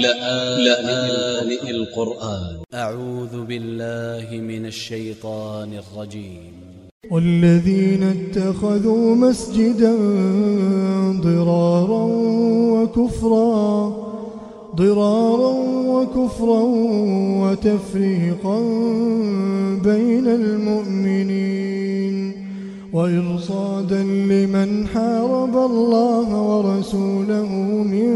لآن القرآن. أ ع و ذ ب ا ل ل ه من ا ل ش ي ط ا ن ا ل ج ي م والذين اتخذوا مسجدا ضرارا وكفرا ضرارا وكفرا وتفريقا بين المؤمنين وإرصادا لمن حارب الله ورسوله من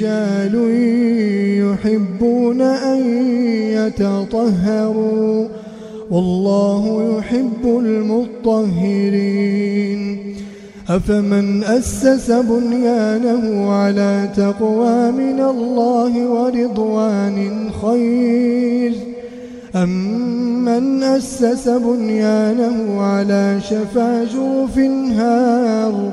رجال يحبون أن يتطهروا والله يحب المطهرين. أفمن أسس بنيانه على تقوى من الله ورضوان خير. أم من أسس بنيانه على شفا جرف هار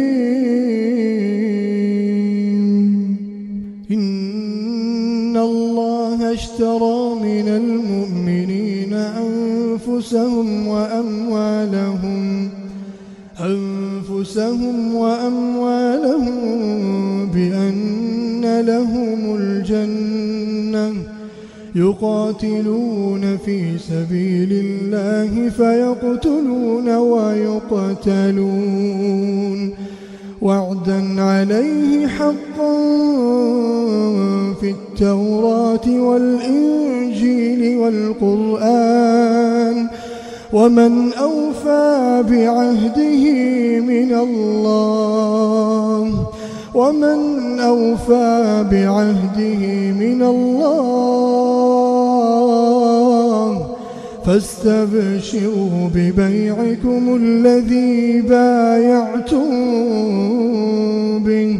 اشترى من المؤمنين أنفسهم وأموالهم أنفسهم وأموالهم بأن لهم الجنة يقاتلون في سبيل الله فيقتلون ويقتلون. وعدا عليه حقا في التوراة والإنجيل والقرآن ومن أوفى بعهده من الله ومن أوفى بعهده من الله فاستبشروا ببيعكم الذي بايعتم به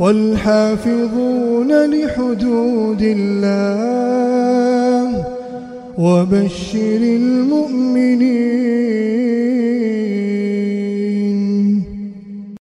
والحافظون لحدود الله وبشر المؤمنين.